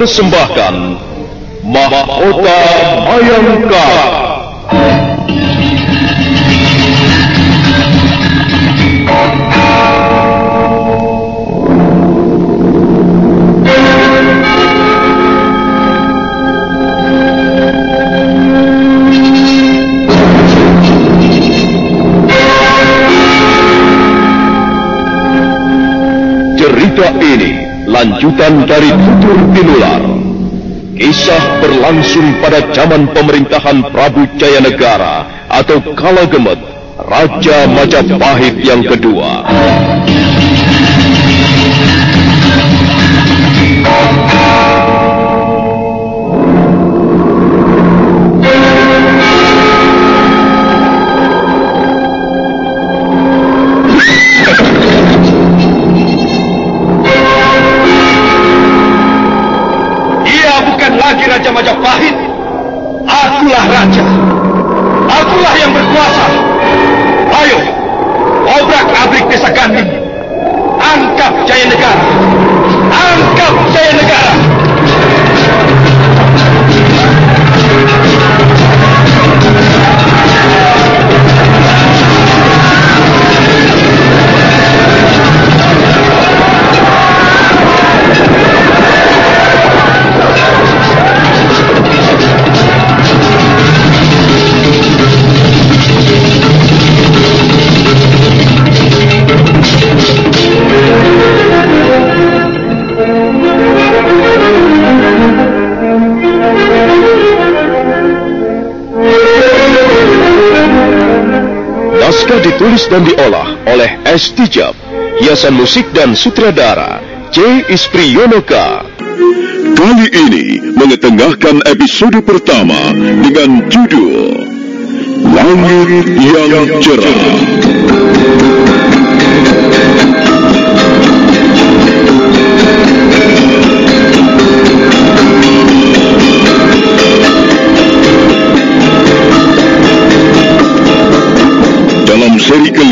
mempersembahkan Mahkota Mayangkara. Lanjutan dari Tutur Tinular. Kisah berlangsung pada zaman pemerintahan Prabu Jayanegara atau Kala Gemet, Raja Majapahit yang kedua. Ditulis dan diolah oleh S. Tijab, hiasan musik dan sutradara C. Ispriyonoka. Kali ini mengetengahkan episode pertama dengan judul Langit yang Cerah.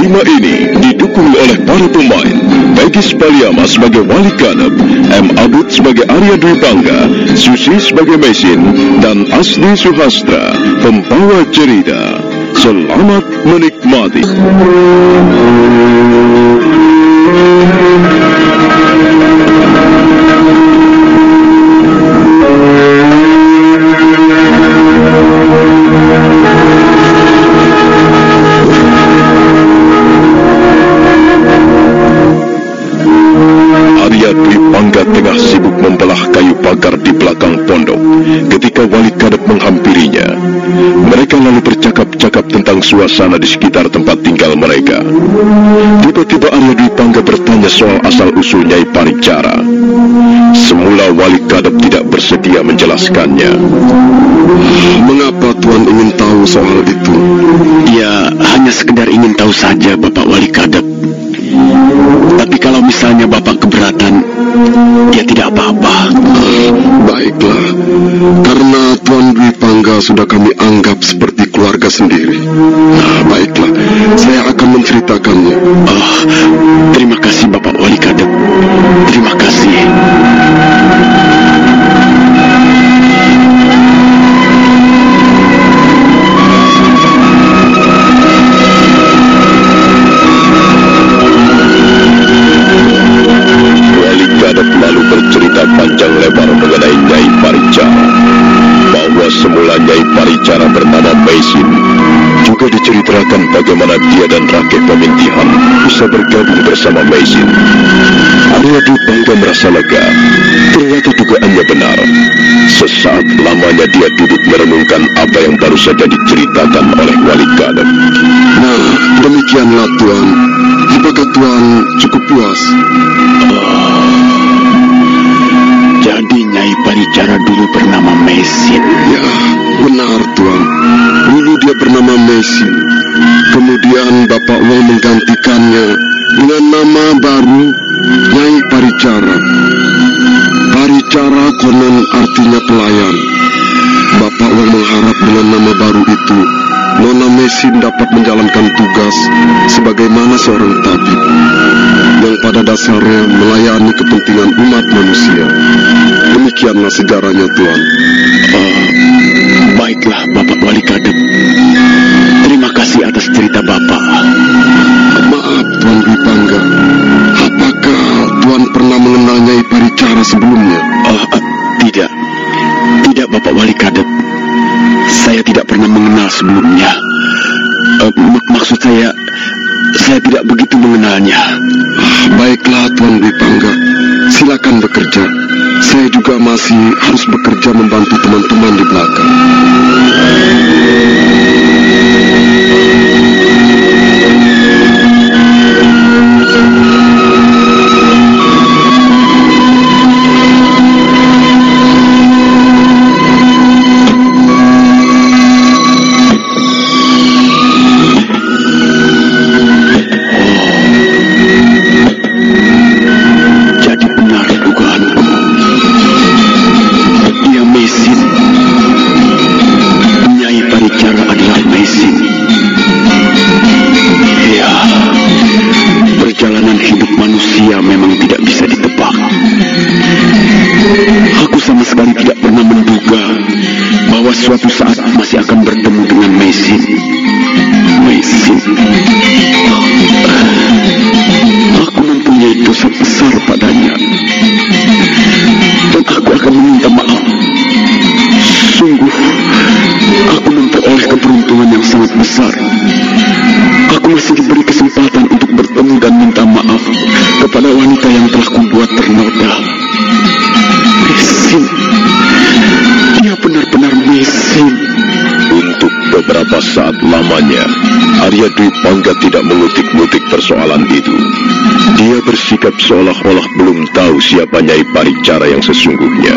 Kelima ini didukung oleh para pemain Pegis Paliama sebagai Wali Kanep, M. Abud sebagai Arya Dwi Bangga, Susi sebagai Mesin, dan Asli Suhastra, pembawa cerita. Selamat menikmati. Tentang suasana di sekitar tempat tinggal mereka. Tiba-tiba Arya Dwi Bangga bertanya soal asal-usul Nyai Paricara. Semula wali kadep tidak bersedia menjelaskannya. Mengapa Tuan ingin tahu soal itu? Ya, hanya sekedar ingin tahu saja Bapak Wali Kadep. Tapi kalau misalnya Bapak keberatan, ya tidak apa-apa. Baiklah, karena Tuan Dwi Pangga sudah kami anggap seperti Malaysia. Melati bangga merasa lega. Ternyata dugaannya benar. Sesaat lamanya dia duduk merenungkan apa yang baru saja diceritakan oleh Wali Kadek. Nah, demikianlah Tuan. Apakah Tuan cukup puas? Sejarahnya Tuan. Tahu siapa Nyai Paricara yang sesungguhnya.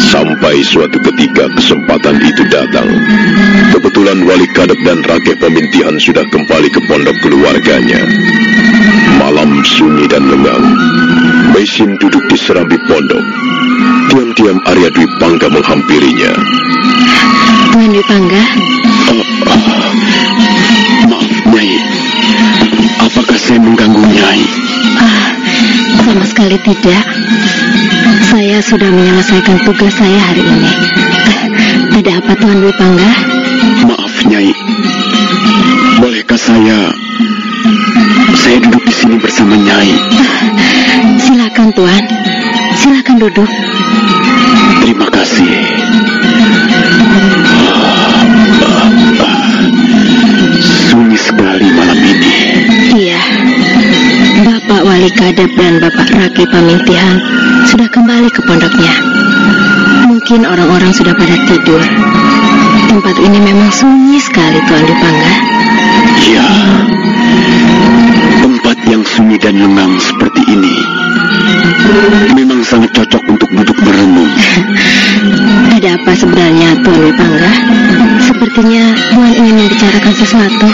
Sampai suatu ketika kesempatan itu datang. Kebetulan Wali Kadep dan Rakeh Pemintihan sudah kembali ke pondok keluarganya. Malam sunyi dan lengang. Mesin duduk di serambi pondok. Diam-diam Arya Dwi Pangga menghampirinya. Tuan Dwi Pangga, Oh, sekali tidak. Saya sudah menyelesaikan tugas saya hari ini. Ada apa Tuan Dwi Pangga? Maaf, Nyai. Bolehkah saya... Saya duduk di sini bersama Nyai. Silakan Tuan, silakan duduk. Kadep dan Bapak Raki Pamintihan sudah kembali ke pondoknya. Mungkin orang-orang sudah pada tidur. Tempat ini memang sunyi sekali Tuan Dwi Pangga. Ya, tempat yang sunyi dan lengang seperti ini memang sangat cocok untuk duduk merenung. Ada apa sebenarnya Tuan Dwi Pangga? Sepertinya Tuan ingin membicarakan sesuatu.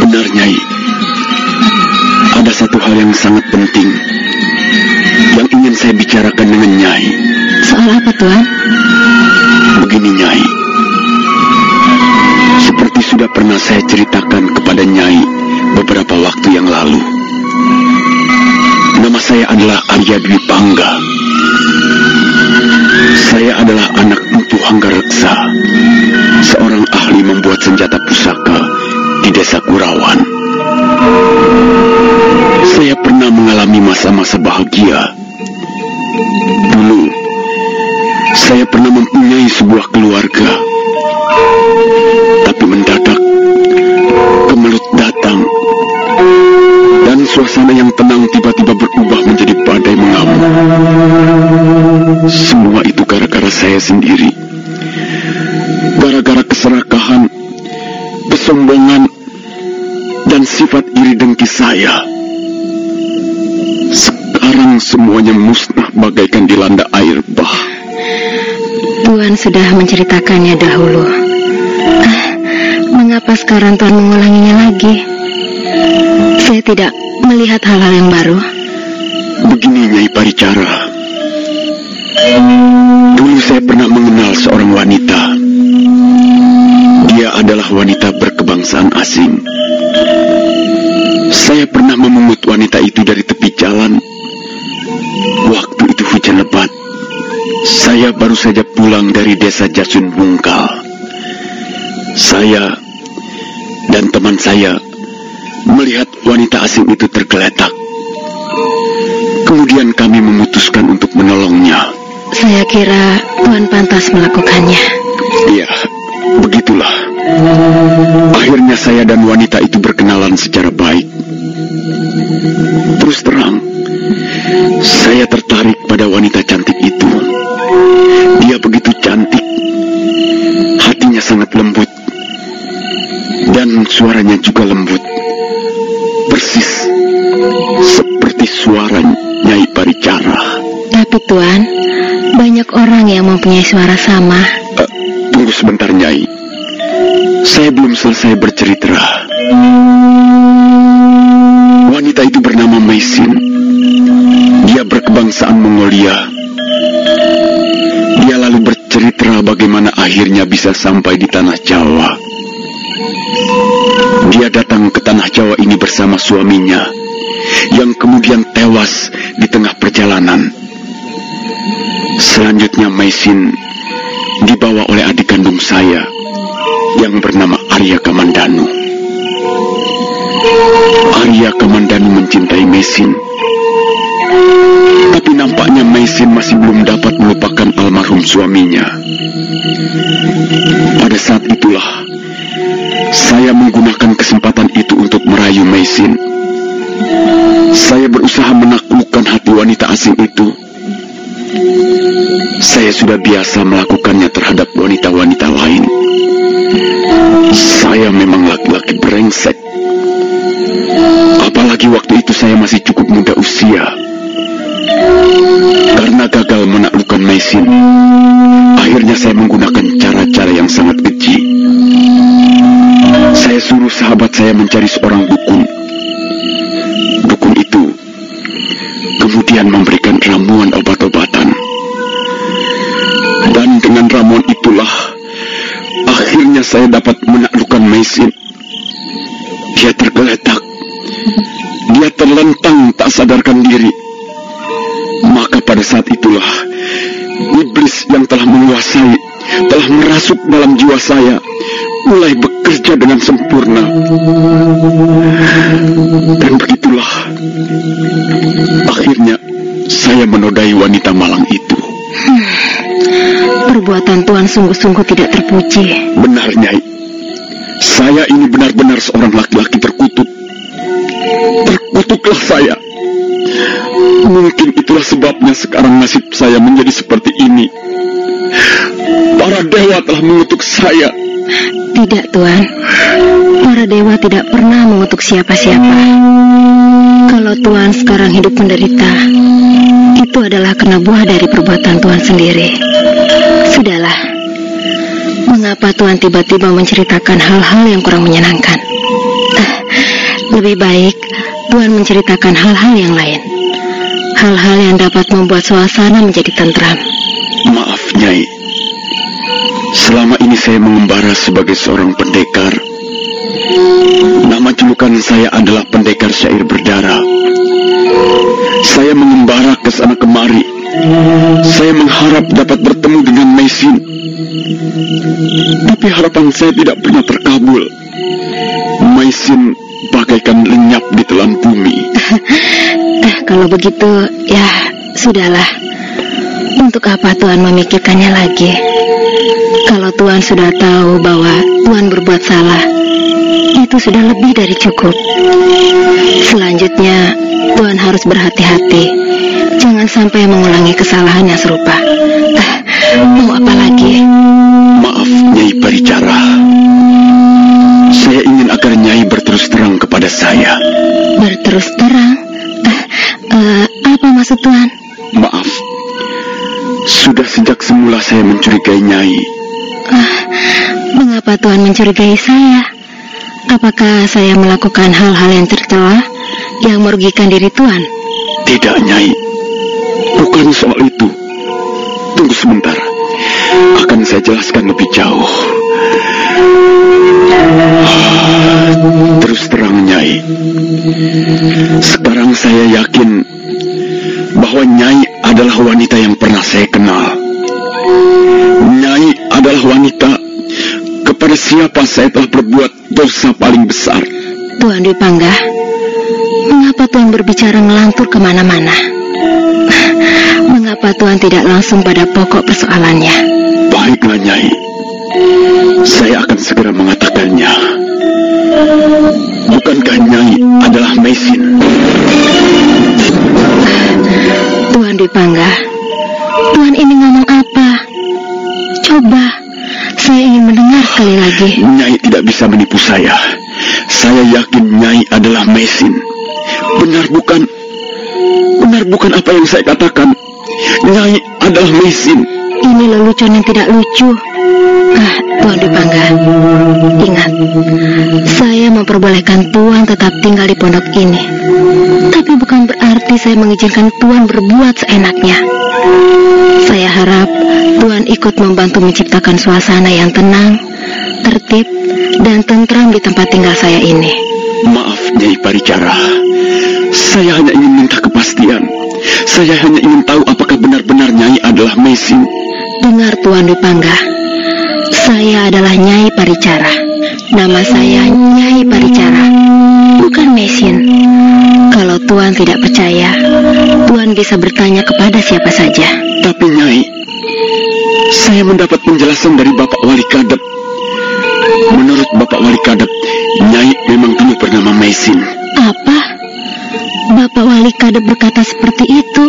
Benar, Nyai. Hal yang sangat penting yang ingin saya bicarakan dengan Nyai. Soal apa Tuan? Begini, Nyai. Seperti sudah pernah saya ceritakan kepada Nyai beberapa waktu yang lalu. Nama saya adalah Arya Dwi Pangga. Saya adalah anak Empu Hanggareksa, seorang ahli membuat senjata pusaka saya pernah sudah menceritakannya dahulu. Ah, Mengapa sekarang Tuhan mengulanginya lagi? Saya tidak melihat hal-hal yang baru. Begini Nyai Paricara. Dulu saya pernah mengenal seorang wanita. Dia adalah wanita berkebangsaan asing. Saya pernah memungut Saya baru saja pulang dari desa Jasun Bungkal. Saya dan teman saya melihat wanita asing itu tergeletak. Kemudian kami memutuskan untuk menolongnya. Saya kira Tuhan pantas melakukannya. Iya, begitulah. Akhirnya saya dan wanita itu berkenalan secara mempunyai suara sama. Uh, tunggu sebentar, Nyai. Saya belum selesai bercerita. Wanita itu bernama Maisin. Dia berkebangsaan Mongolia. Dia lalu bercerita bagaimana akhirnya bisa sampai di tanah Jawa. Dia datang ke tanah Jawa ini bersama suaminya, yang kemudian tewas di tengah perjalanan. Selanjutnya Maisin dibawa oleh adik kandung saya yang bernama Arya Kamandanu. Arya Kamandanu mencintai Maisin. Tapi nampaknya Maisin masih belum dapat melupakan almarhum suaminya. Pada saat itulah saya menggunakan kesempatan itu untuk merayu Maisin. Saya berusaha menaklukkan hati wanita asing itu saya sudah biasa melakukannya terhadap wanita-wanita lain. Saya dapat menaklukkan Maisin. Dia tergeletak. Dia terlentang tak sadarkan diri. Maka pada saat itulah iblis yang telah menguasai, telah merasuk dalam jiwa saya, mulai bekerja dengan sempurna. Dan begitulah, akhirnya saya menodai wanita malang itu. Hmm, perbuatan Tuhan sungguh-sungguh tidak terpuji. Benar, Nyai. Saya ini benar-benar seorang laki-laki terkutuk. Terkutuklah saya. Mungkin itulah sebabnya sekarang nasib saya menjadi seperti ini. Para dewa telah mengutuk saya. Tidak, Tuan. Para dewa tidak pernah mengutuk siapa-siapa. Kalau Tuhan sekarang hidup menderita, itu adalah kena buah dari perbuatan Tuhan sendiri. Sudahlah. Mengapa Tuhan tiba-tiba menceritakan hal-hal yang kurang menyenangkan? Uh, lebih baik Tuhan menceritakan hal-hal yang lain. Hal-hal yang dapat membuat suasana menjadi tentram. Maaf, Nyai. Selama ini saya mengembara sebagai seorang pendekar. Nama julukan saya adalah pendekar syair berdarah. Saya mengembara ke sana kemari. Saya mengharap dapat bertemu dengan Maisin. Tapi harapan saya tidak pernah terkabul. Maisin bagaikan lenyap di telan bumi. eh, kalau begitu, ya sudahlah. Untuk apa Tuhan memikirkannya lagi? Kalau Tuhan sudah tahu bahwa Tuhan berbuat salah, itu sudah lebih dari cukup. Selanjutnya, Tuhan harus berhati-hati. Jangan sampai mengulangi kesalahan yang serupa. Ah, mau apa lagi? Maaf, Nyai Paricara. Saya ingin agar Nyai berterus terang kepada saya. Berterus terang? Ah, uh, apa maksud Tuhan? Semula saya mencurigai Nyai. Ah, mengapa Tuhan mencurigai saya? Apakah saya melakukan hal-hal yang tercela yang merugikan diri Tuan? Tidak, Nyai. Bukan soal itu. Tunggu sebentar. Akan saya jelaskan lebih jauh. Terus terang, Nyai. Sekarang saya yakin bahwa Nyai adalah wanita yang pernah saya kenal. Nyai adalah wanita kepada siapa saya telah berbuat dosa paling besar. Tuan Dwi Pangga, mengapa Tuan berbicara ngelantur ke mana-mana? Mengapa Tuan tidak langsung pada pokok persoalannya? Baiklah, Nyai. Saya akan segera mengatakannya. Bukankah Nyai adalah Mesin? Tuan Dwi Pangga, Tuan ini ngomong apa? Coba, saya ingin mendengar sekali lagi. Nyai tidak bisa menipu saya. Saya yakin Nyai adalah Mesin. Benar bukan? Benar bukan apa yang saya katakan? Nyai adalah Mesin. Ini lelucon yang tidak lucu. Ah, Tuan Dipangga, ingat, saya memperbolehkan Tuan tetap tinggal di pondok ini. Tapi bukan berarti saya mengizinkan Tuan berbuat seenaknya. Saya harap Tuan ikut membantu menciptakan suasana yang tenang, tertib, dan tentram di tempat tinggal saya ini. Maaf, Nyai Paricara. Saya hanya ingin minta kepastian. Saya hanya ingin tahu apakah benar-benar Nyai adalah Mesin. Dengar Tuan Dipangga, saya adalah Nyai Paricara. Nama saya Nyai Paricara, bukan Mesin. Kalau Tuan tidak percaya, Tuan bisa bertanya kepada siapa saja. Tapi Nyai, saya mendapat penjelasan dari Bapak Wali Kadep. Menurut Bapak Wali Kadep, Nyai memang kamu bernama Mesin. Apa? Bapak Wali Kadep berkata seperti itu?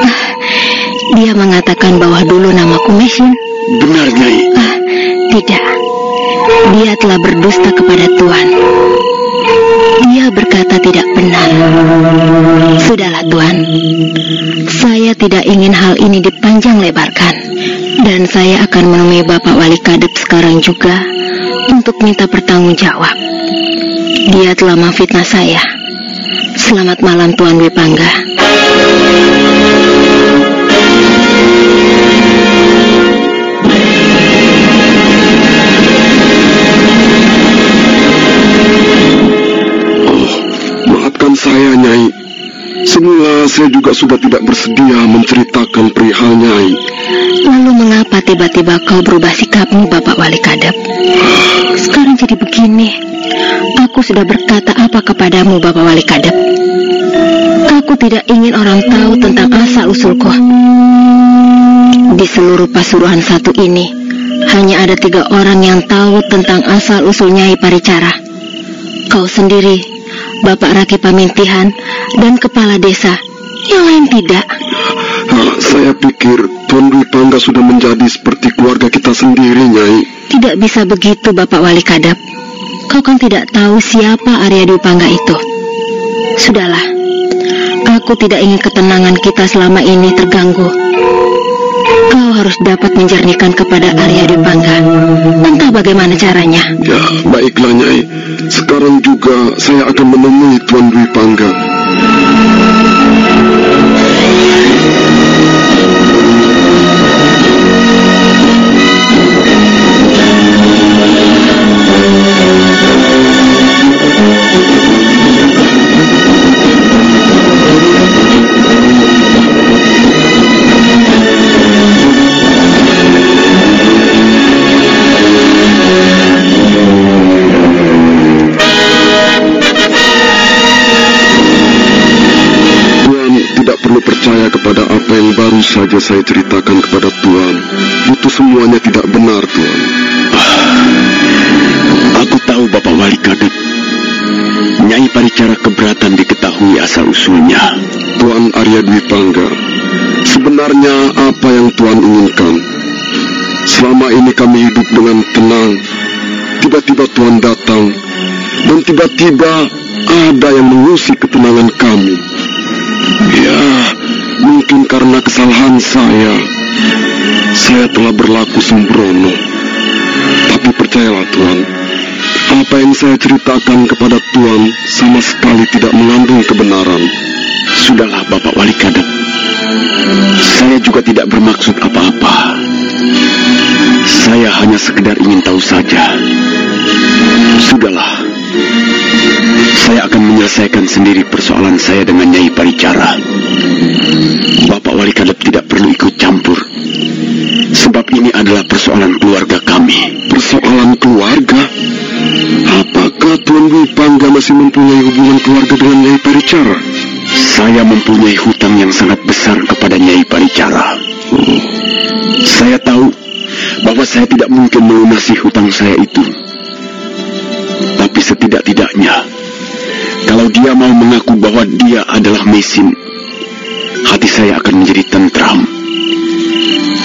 Ah, dia mengatakan bahwa dulu namaku Mesin. Benar, Nyai. Ah, telah berdusta kepada Tuan. Dia berkata tidak benar. Sudahlah Tuan. Saya tidak ingin hal ini dipanjang lebarkan. Dan saya akan menemui Bapak Wali Kadep sekarang juga untuk minta pertanggungjawab. Dia telah memfitnah saya. Selamat malam Tuan Wipangga. Saya juga sudah tidak bersedia menceritakan perihal Nyai. Lalu mengapa tiba-tiba kau berubah sikapmu Bapak Wali Kadep? Sekarang jadi begini. Aku sudah berkata apa kepadamu Bapak Wali Kadep? Aku tidak ingin orang tahu tentang asal-usulku. Di seluruh pasuruan satu ini, hanya ada tiga orang yang tahu tentang asal-usul Nyai Paricara. Kau sendiri, Bapak Raki Pamintihan, dan Kepala Desa. Yang lain tidak. Ah, saya pikir Tuan Dwi Pangga sudah menjadi seperti keluarga kita sendiri, Nyai. Tidak bisa begitu, Bapak Wali Kadap. Kau kan tidak tahu siapa Arya Dwi Pangga itu. Sudahlah, aku tidak ingin ketenangan kita selama ini terganggu. Kau harus dapat menjernihkan kepada Arya Dwi Pangga. Entah bagaimana caranya. Ya, baiklah, Nyai. Sekarang juga saya akan menemui Tuan Dwi Pangga. Tuan apa yang baru saja saya ceritakan kepada Tuan. Itu semuanya tidak benar, Tuan. Aku tahu Bapak Wali Kadep. Nyai Paricara keberatan diketahui asal-usulnya. Tuan Arya Dwi Pangga, sebenarnya apa yang Tuan inginkan? Selama ini kami hidup dengan tenang. Tiba-tiba Tuan datang, dan tiba-tiba ada yang mengusik ketenangan kami. Mungkin karena kesalahan saya. Saya telah berlaku sembrono. Tapi percayalah Tuan, Apa yang saya ceritakan kepada Tuan sama sekali tidak mengandung kebenaran. Sudahlah Bapak Wali Kadep. Saya juga tidak bermaksud apa-apa. Saya hanya sekedar ingin tahu saja. Sudahlah. Saya akan menyelesaikan sendiri persoalan saya dengan Nyai Paricara. Bapak Wali Kadep tidak perlu ikut campur. Sebab ini adalah persoalan keluarga kami. Persoalan keluarga? Apakah Tuan Wipangga masih mempunyai hubungan keluarga dengan Nyai Paricara? Saya mempunyai hutang yang sangat besar kepada Nyai Paricara. Saya tahu bahwa saya tidak mungkin melunasi hutang saya itu. Kalau dia mau mengaku bahwa dia adalah mesin, hati saya akan menjadi tentram.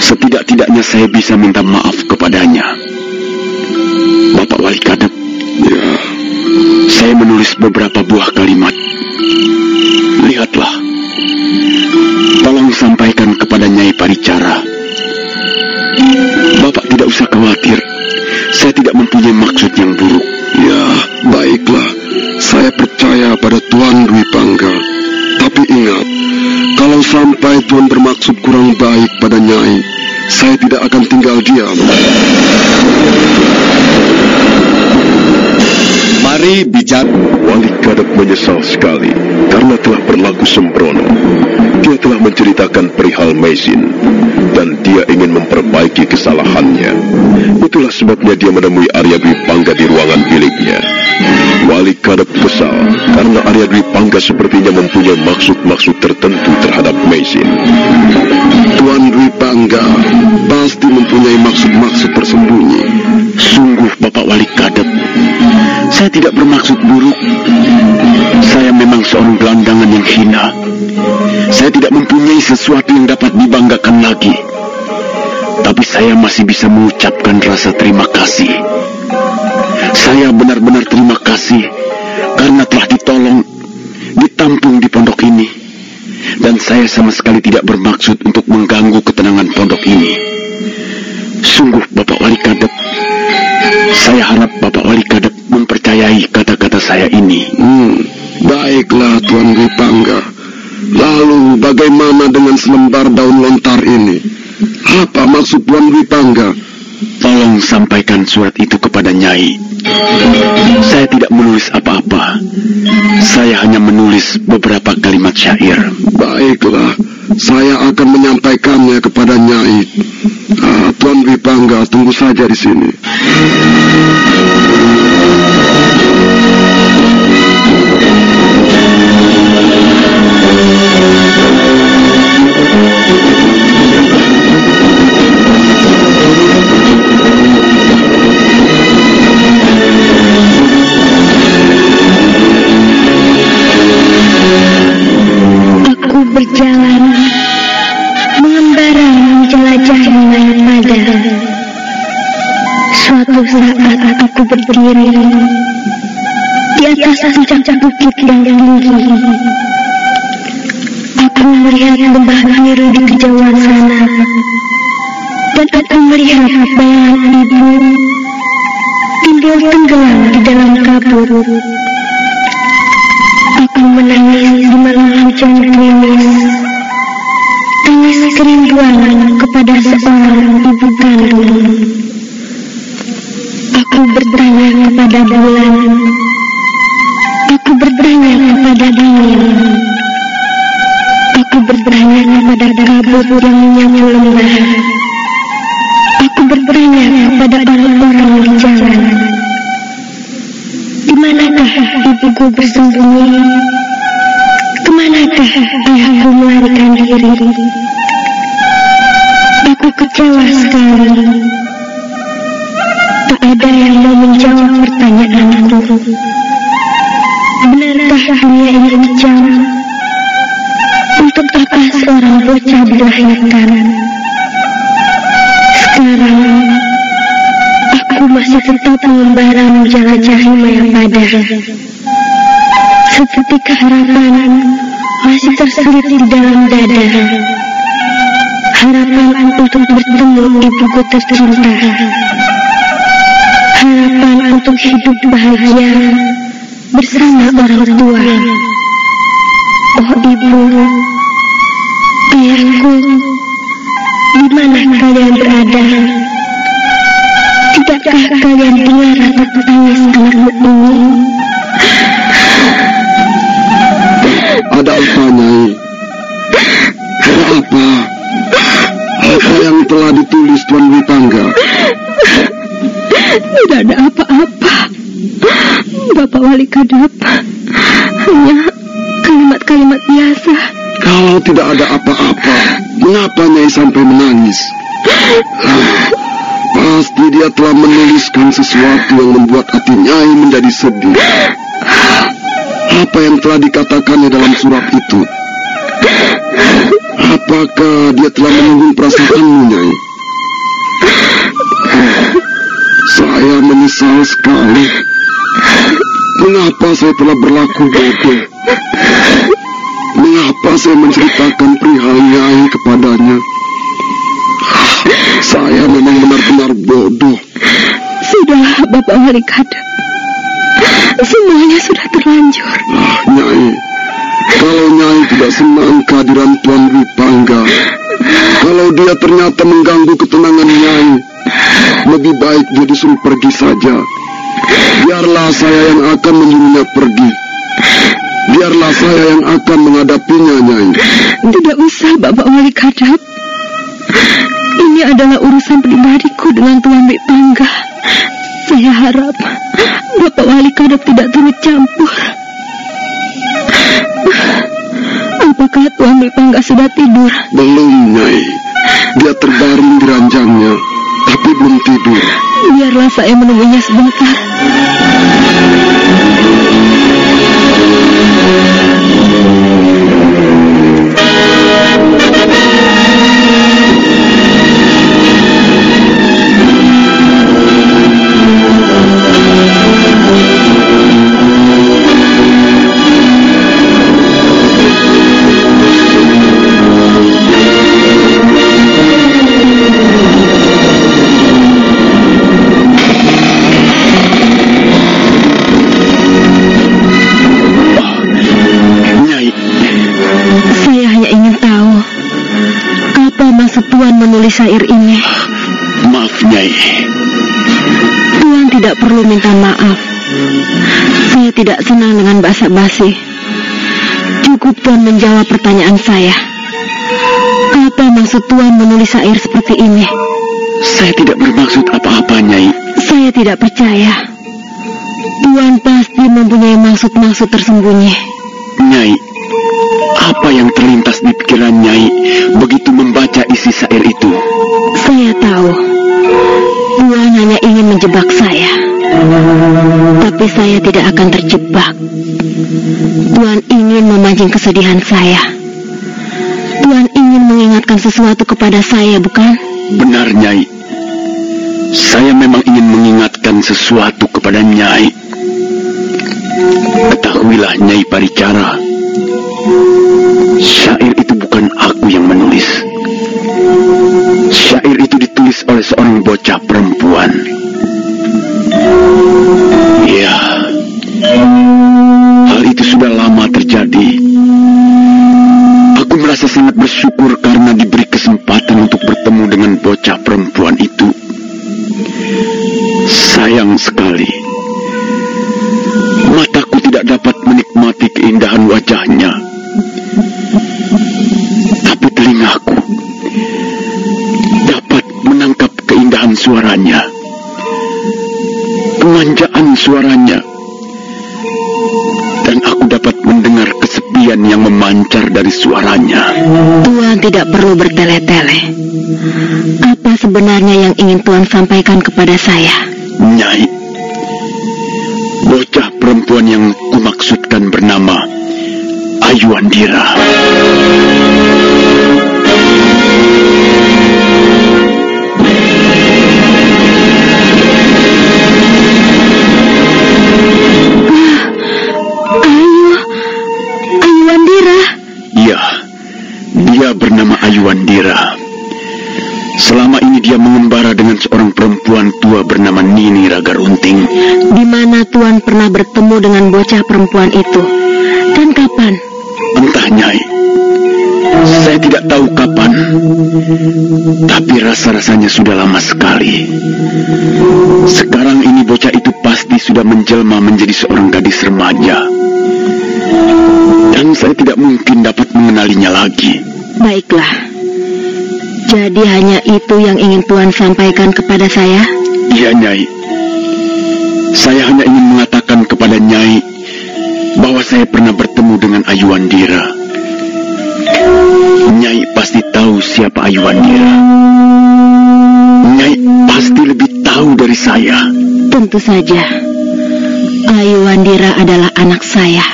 Setidak-tidaknya saya bisa minta maaf kepadanya. Bapak Wali Kadep, ya, saya menulis beberapa buah kalimat. Lihatlah. Tolong sampaikan kepada Nyai Paricara. Bapak tidak usah khawatir. Saya tidak mempunyai maksud sampai Tuan bermaksud kurang baik pada Nyai, saya tidak akan tinggal diam. Mari bicara. Wali Kadep menyesal sekali karena telah berlaku sembrono. Dia telah menceritakan perihal Mesin dan dia ingin memperbaiki kesalahannya. Itulah sebabnya dia menemui Arya Dwi Pangga di ruangan biliknya. Wali Kadep kesal karena Arya Dwi Pangga sepertinya mempunyai maksud-maksud tertentu terhadap Mesin. Tuan Dwi Pangga pasti mempunyai maksud-maksud tersembunyi. Sungguh Bapak Wali Kadep, saya tidak bermaksud buruk. Saya memang seorang gelandangan yang hina. Saya tidak mempunyai sesuatu yang dapat dibanggakan lagi. Tapi saya masih bisa mengucapkan rasa terima kasih. Bermaksud untuk mengganggu ketenangan pondok ini. Sungguh Bapak Wali Kadep, saya harap Bapak Wali Kadep mempercayai kata-kata saya ini. Hmm, baiklah Tuan Dwi Pangga. Lalu bagaimana dengan selembar daun lontar ini? Apa maksud Tuan Dwi Pangga? Tolong sampaikan surat itu kepada Nyai. Saya tidak menulis apa-apa. Saya hanya menulis beberapa kalimat syair. Baiklah, saya akan menyampaikannya kepada Nyai. Ah, Tuan Dwi Pangga, tunggu saja di sini. Berdiri di atas puncak bukit yang tinggi. Aku melihat lembah biru di kejauhan sana. Dan aku melihat bayangan ibu timbul tenggelam di dalam kabut. Aku menangis di malam hujan gerimis. Tangis kerinduan kepada seorang ibu kandung. Aku bertanya kepada bulan. Aku bertanya kepada dingin. Aku bertanya kepada kabut yang menyapu lembah. Aku bertanya kepada orang-orang di jalan. Di manakah ibuku bersembunyi? Ke manakah ayahku melarikan diri? Aku kecewa sekali. Ada yang mau menjawab pertanyaanku. Benarkah dunia ini kejam? Untuk apa seorang bocah dilahirkan? Sekarang Aku masih tetap mengembara menjelajahi Mayapada. Seperti harapan masih terselip di dalam dada. Harapan untuk bertemu ibuku tercinta. Harapan untuk hidup bahagia bersama orang tua. Oh ibu, ayahku, di mana kalian berada? Tidakkah kalian dengar rapat tangis anakmu ini? Ada apa, Nyai? Ada apa? Apa yang telah ditulis Tuan Dwi Pangga? Tidak ada apa-apa. Bapak Wali Kadap hanya kalimat-kalimat biasa. Kalau tidak ada apa-apa, mengapa Nyai sampai menangis? Ah, Pasti dia telah menuliskan sesuatu yang membuat hati Nyai menjadi sedih. Apa yang telah dikatakannya dalam surat itu? Apakah dia telah menyinggung perasaanmu, Nyai? Saya menyesal sekali. Mengapa saya telah berlaku bodoh? Mengapa saya menceritakan perihal Nyai kepadanya? Saya memang benar-benar bodoh. Sudahlah Bapak Wali Biarlah saya yang akan menyuruhnya pergi. Biarlah saya yang akan menghadapinya, Nyai. Tidak usah Bapak Wali Kadap. Ini adalah urusan pribadiku dengan Tuan Bik Pangga. Saya harap Saya tidak percaya. Tuan pasti mempunyai maksud-maksud tersembunyi. Nyai, apa yang terlintas di pikiran Nyai begitu membaca isi syair itu? Saya tahu. Tuan hanya ingin menjebak saya. Tapi saya tidak akan terjebak. Tuan ingin memancing kesedihan saya. Tuan ingin mengingatkan sesuatu kepada saya, bukan? Benar Nyai. Saya memang ingin mengingatkan sesuatu kepada Nyai. Ketahuilah Nyai Paricara. Syair itu bukan aku yang menulis. Syair itu ditulis oleh seorang bocah perempuan. Ya, hal itu sudah lama terjadi. Aku merasa sangat bersyukur karena diberi kesempatan suaranya, dan aku dapat mendengar kesepian yang memancar dari suaranya. Tuan tidak perlu bertele-tele. Apa sebenarnya yang ingin Tuan sampaikan kepada saya? Nyai, bocah perempuan yang kumaksudkan bernama Ayuandira. Ayu, bocah perempuan itu? Dan kapan? Entah, Nyai. Saya tidak tahu kapan. Tapi rasa-rasanya sudah lama sekali. Sekarang ini bocah itu pasti sudah menjelma menjadi seorang gadis remaja. Dan saya tidak mungkin dapat mengenalinya lagi. Baiklah. Jadi hanya itu yang ingin Tuhan sampaikan kepada saya? Iya, Nyai. Saya hanya ingin mengatakan Nyai bahwa saya pernah bertemu dengan Ayuandira. Nyai pasti tahu siapa Ayuandira. Nyai pasti lebih tahu dari saya. Tentu saja. Ayuandira adalah anak saya.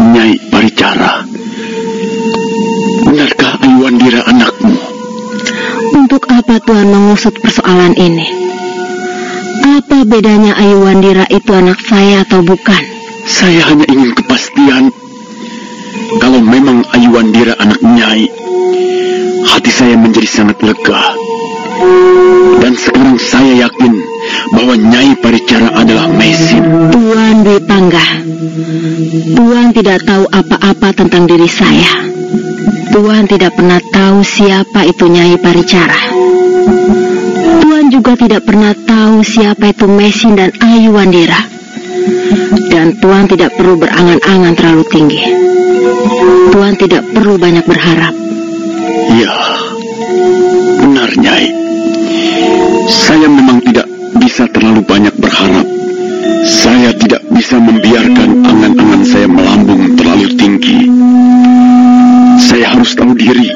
Nyai Paricara. Benarkah Ayuandira anakmu? Untuk apa Tuhan mengusut persoalan ini? Apa bedanya Ayuandira itu anak saya atau bukan? Saya hanya ingin kepastian. Kalau memang Ayuandira anak Nyai, hati saya menjadi sangat lega. Dan sekarang saya yakin bahwa Nyai Paricara adalah Mesin. Tuan Dwi Pangga, Tuan tidak tahu apa-apa tentang diri saya. Tuan tidak pernah tahu siapa itu Nyai Paricara. Tuan juga tidak pernah tahu siapa itu Mesin dan Ayu Wandira. Dan Tuan tidak perlu berangan-angan terlalu tinggi. Tuan tidak perlu banyak berharap. Ya, benar Nyai. Saya memang tidak bisa terlalu banyak berharap. Saya tidak bisa membiarkan angan-angan saya melambung terlalu tinggi. Saya harus tahu diri.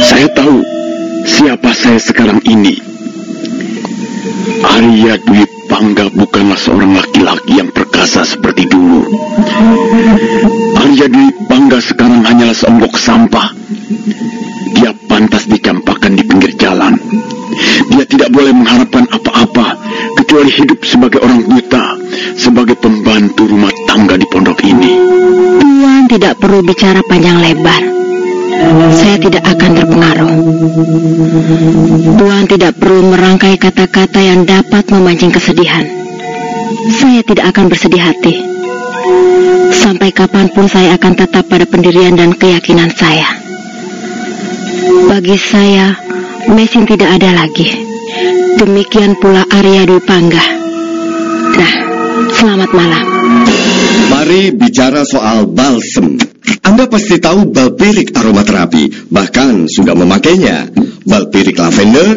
Saya tahu siapa saya sekarang ini. Arya Dwi Pangga bukanlah seorang laki-laki yang perkasa seperti dulu. Arya Dwi Pangga sekarang hanyalah seonggok sampah. Dia pantas dicampakkan di pinggir jalan. Dia tidak boleh mengharapkan apa-apa kecuali hidup sebagai orang buta, sebagai pembantu rumah tangga di pondok ini. Tuan tidak perlu bicara panjang lebar. Saya tidak akan terpengaruh. Tuan tidak perlu merangkai kata-kata yang dapat memancing kesedihan. Saya tidak akan bersedih hati. Sampai kapan pun saya akan tetap pada pendirian dan keyakinan saya. Bagi saya, mesin tidak ada lagi. Demikian pula Arya Dwi Pangga. Nah, selamat malam. Mari bicara soal balsem. Anda pasti tahu balpirik aromaterapi, bahkan sudah memakainya. Balpirik lavender,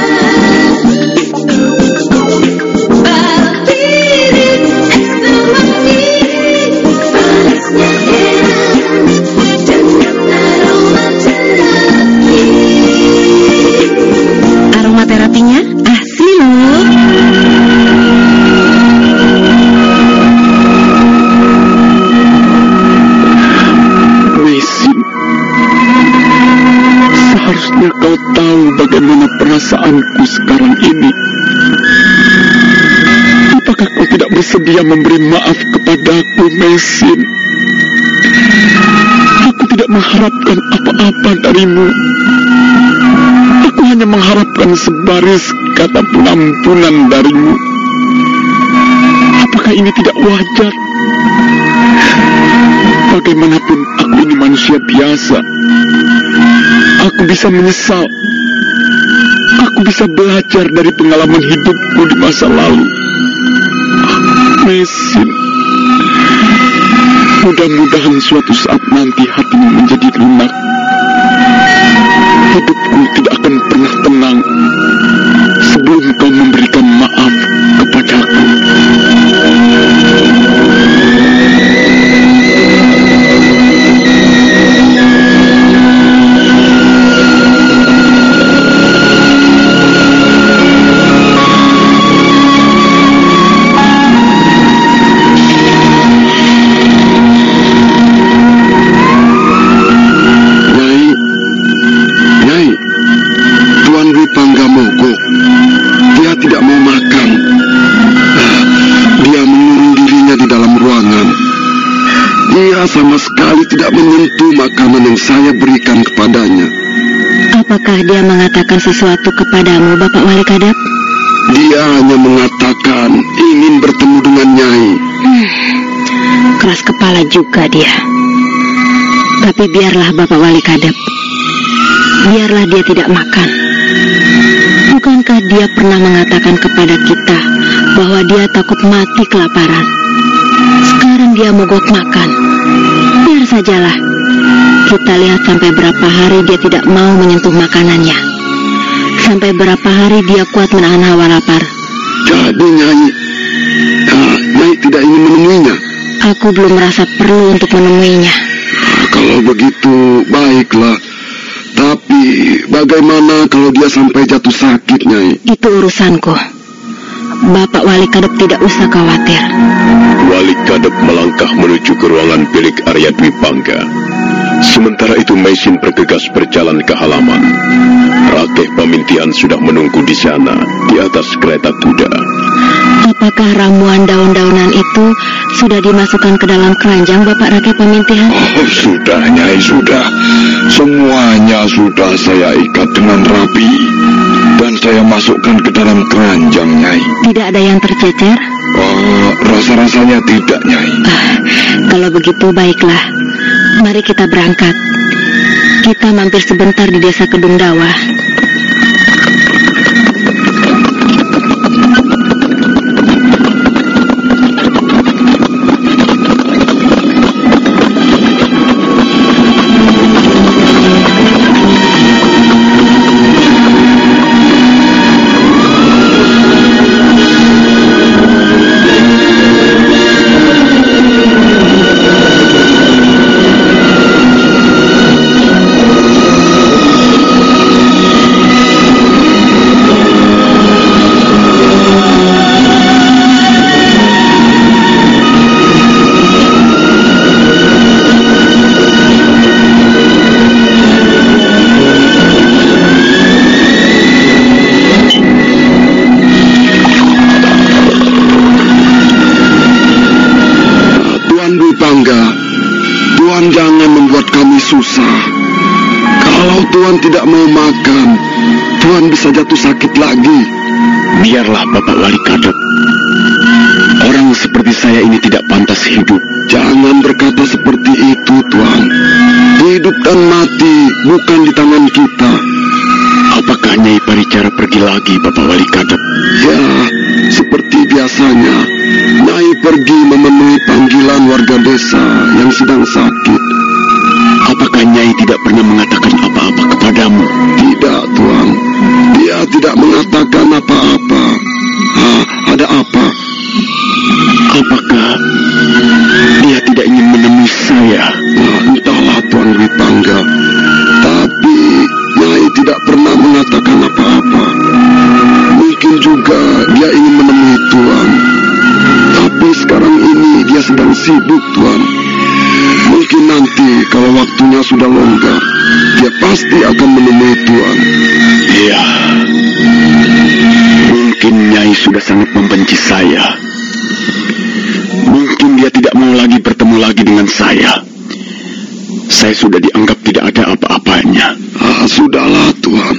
sebaris kata pengampunan darimu. Apakah ini tidak wajar? Bagaimanapun aku ini manusia biasa. Aku bisa menyesal. Aku bisa belajar dari pengalaman hidupku di masa lalu. Mesin. Mudah-mudahan suatu saat nanti hatimu menjadi lunak. Mengatakan sesuatu kepadamu, Bapak Wali Kadap? Dia hanya mengatakan ingin bertemu dengan Nyai. Hmm, keras kepala juga dia. Tapi biarlah Bapak Wali Kadep. Biarlah dia tidak makan. Bukankah dia pernah mengatakan kepada kita bahwa dia takut mati kelaparan? Sekarang dia mogok makan. Biar sajalah. Kita lihat sampai berapa hari dia tidak mau menyentuh makanannya. Sampai berapa hari dia kuat menahan hawa lapar. Jadi Nyai, uh, Nyai tidak ingin menemuinya? Aku belum merasa perlu untuk menemuinya. Nah, kalau begitu, baiklah. Tapi bagaimana kalau dia sampai jatuh sakit, Nyai? Itu urusanku. Bapak Wali Kadep tidak usah khawatir. Wali Kadep melangkah menuju ke ruangan bilik Arya Dwi Bangga. Sementara itu Maisin bergegas berjalan ke halaman. Rakeh Pamintian sudah menunggu di sana, di atas kereta kuda. Apakah ramuan daun-daunan itu sudah dimasukkan ke dalam keranjang Bapak Rakeh Pamintian? Oh, sudah, Nyai, sudah. Semuanya sudah saya ikat dengan rapi. Dan saya masukkan ke dalam keranjang, Nyai. Tidak ada yang tercecer? Oh, rasa-rasanya tidak, Nyai. Ah, kalau begitu baiklah. Mari kita berangkat. Kita mampir sebentar di desa Kedung Dawa. Tuan tidak mau makan, Tuan bisa jatuh sakit lagi. Biarlah Bapak Wali Kadep. Orang seperti saya ini tidak pantas hidup. Jangan berkata seperti itu, Tuan. Hidup dan mati bukan di tangan kita. Apakah Nyai Paricara pergi lagi, Bapak Wali Kadep? Ya, seperti biasanya, Nyai pergi memenuhi panggilan warga desa yang sedang sakit. Sangat membenci saya. Mungkin dia tidak mau lagi bertemu lagi dengan saya. Saya sudah dianggap tidak ada apa-apanya. Ah, sudahlah, Tuan.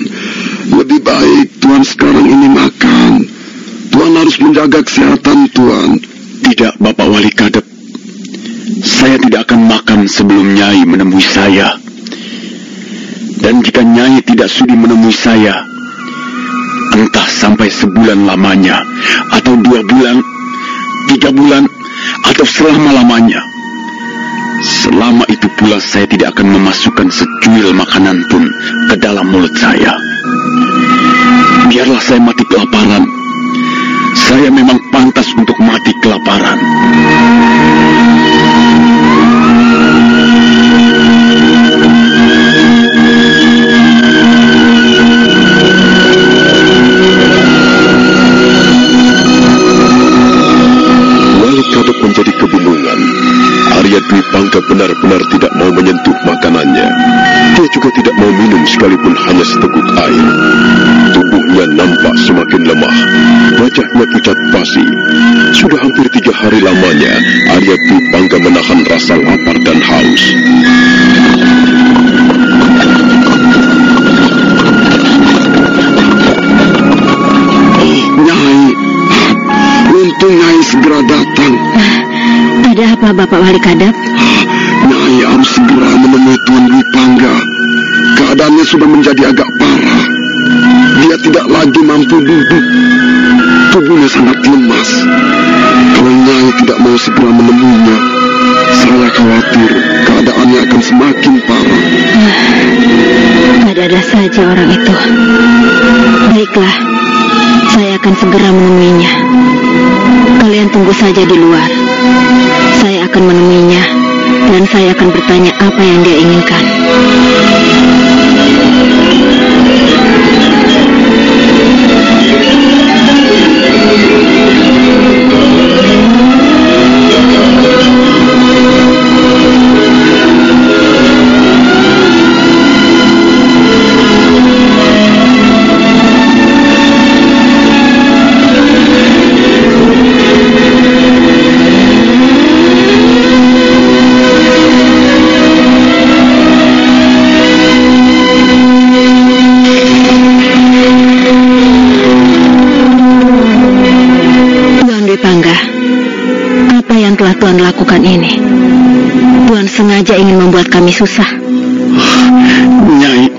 Lebih baik Tuan sekarang ini makan. Tuan harus menjaga kesehatan Tuan. Tidak, Bapak Wali Kadep. Saya tidak akan makan sebelum Nyai menemui saya. Dan jika Nyai tidak sudi menemui saya, entah sampai sebulan lamanya, atau dua bulan, tiga bulan, atau selama-lamanya. Selama itu pula saya tidak akan memasukkan secuil makanan pun ke dalam mulut saya. Biarlah saya mati kelaparan. Saya memang pantas untuk mati kelaparan. Dinda benar-benar tidak mau menyentuh makanannya. Dia juga tidak mau minum sekalipun hanya seteguk air. Tubuhnya nampak semakin lemah. Wajahnya pucat pasi. Sudah hampir tiga hari lamanya, Aryati bangga menahan rasa lapar dan haus. Nyai, untung Nyai segera datang. Ada apa Bapak Wali Kadam? Saja di luar. Saya akan menemuinya dan saya akan bertanya Ini? Tuan sengaja ingin membuat kami susah. Nyai,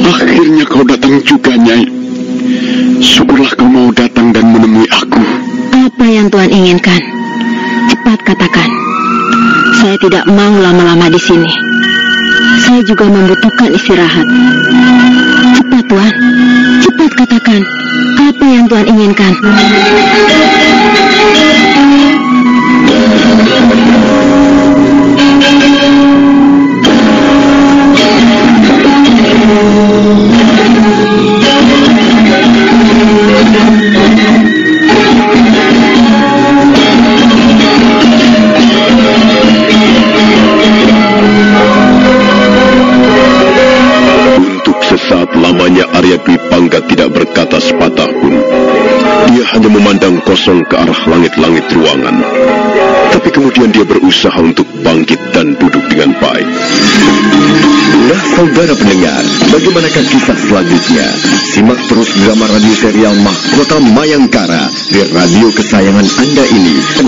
akhirnya kau datang juga, Nyai. Syukurlah kau mau datang dan menemui aku. Apa yang Tuan inginkan? Cepat katakan. Saya tidak mau lama-lama di sini. Saya juga membutuhkan istirahat. Cepat, Tuan. Cepat katakan. Apa yang Tuan inginkan? Kosong ke arah langit-langit ruangan. Tapi kemudian dia berusaha untuk bangkit dan duduk dengan baik. Nah, saudara pendengar, bagaimanakah kisah selanjutnya? Simak terus drama radio serial Mahkota Mayangkara di radio kesayangan Anda ini